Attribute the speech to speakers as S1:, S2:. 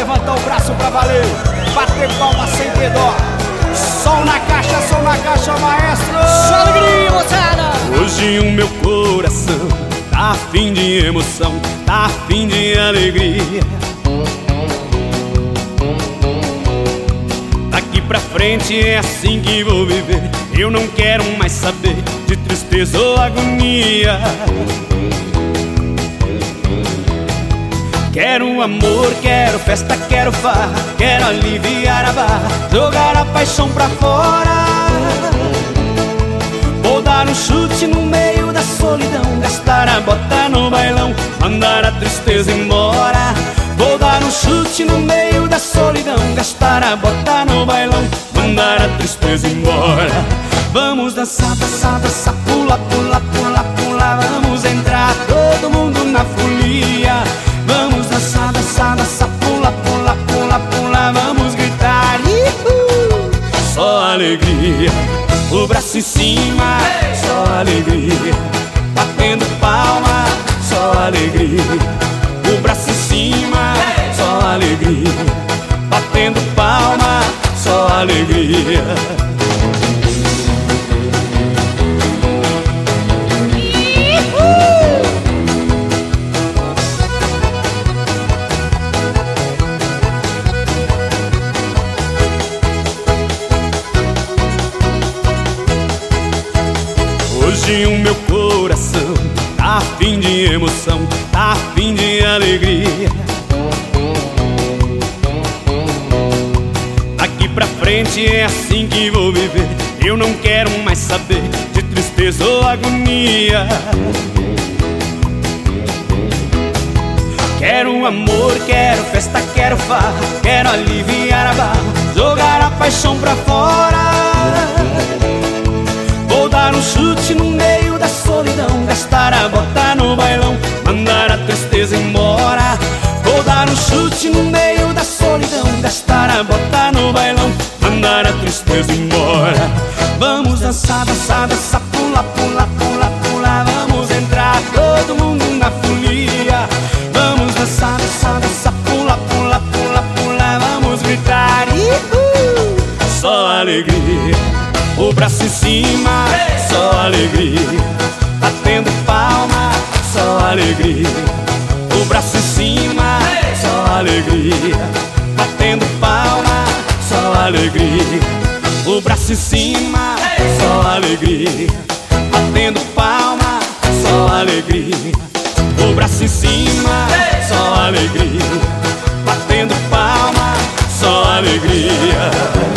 S1: levantar o braço pra valer. Bater palma sem ter dó. Som na caixa, som na caixa, maestro.
S2: Só alegria, moçada.
S3: Hoje o meu coração tá afim de emoção, tá afim de alegria. Daqui pra frente é assim que vou viver. Eu não quero mais saber de tristeza ou agonia. Quero amor, quero festa, quero farra Quero aliviar a barra, jogar a paixão pra fora. Vou dar um chute no meio da solidão Gastar a bota no bailão, mandar a tristeza embora. Vou dar um chute no meio da solidão Gastar a bota no bailão, mandar a tristeza embora. Vamos dançar, dançar, dançar, pula, pula, pula, pula braço em cima, só alegria. Batendo palma, só alegria. O braço em cima, só alegria. Batendo palma, só alegria. Hoje o meu coração tá afim de emoção, tá afim de alegria. Daqui pra frente é assim que vou viver. Eu não quero mais saber de tristeza ou agonia. Quero amor, quero festa, quero farra, quero aliviar a barra, jogar a paixão pra fora. Chute no meio da solidão Gastar a bota no bailão Mandar a tristeza embora. Vou dar um chute no meio da solidão Gastar a bota no bailão Mandar a tristeza embora. Vamos dançar, dançar, dançar Pula, pula, pula, pula Vamos entrar todo mundo na folia. Vamos dançar, dançar, dançar Pula, pula, pula, pula Vamos gritar Ihu! Só alegria o braço em cima, alegria. Batendo palma, só alegria. O braço em cima, só alegria. Batendo palma, só alegria. O braço em cima, só alegria. Batendo palma, só alegria. O braço em cima, só alegria. Batendo palma, só alegria.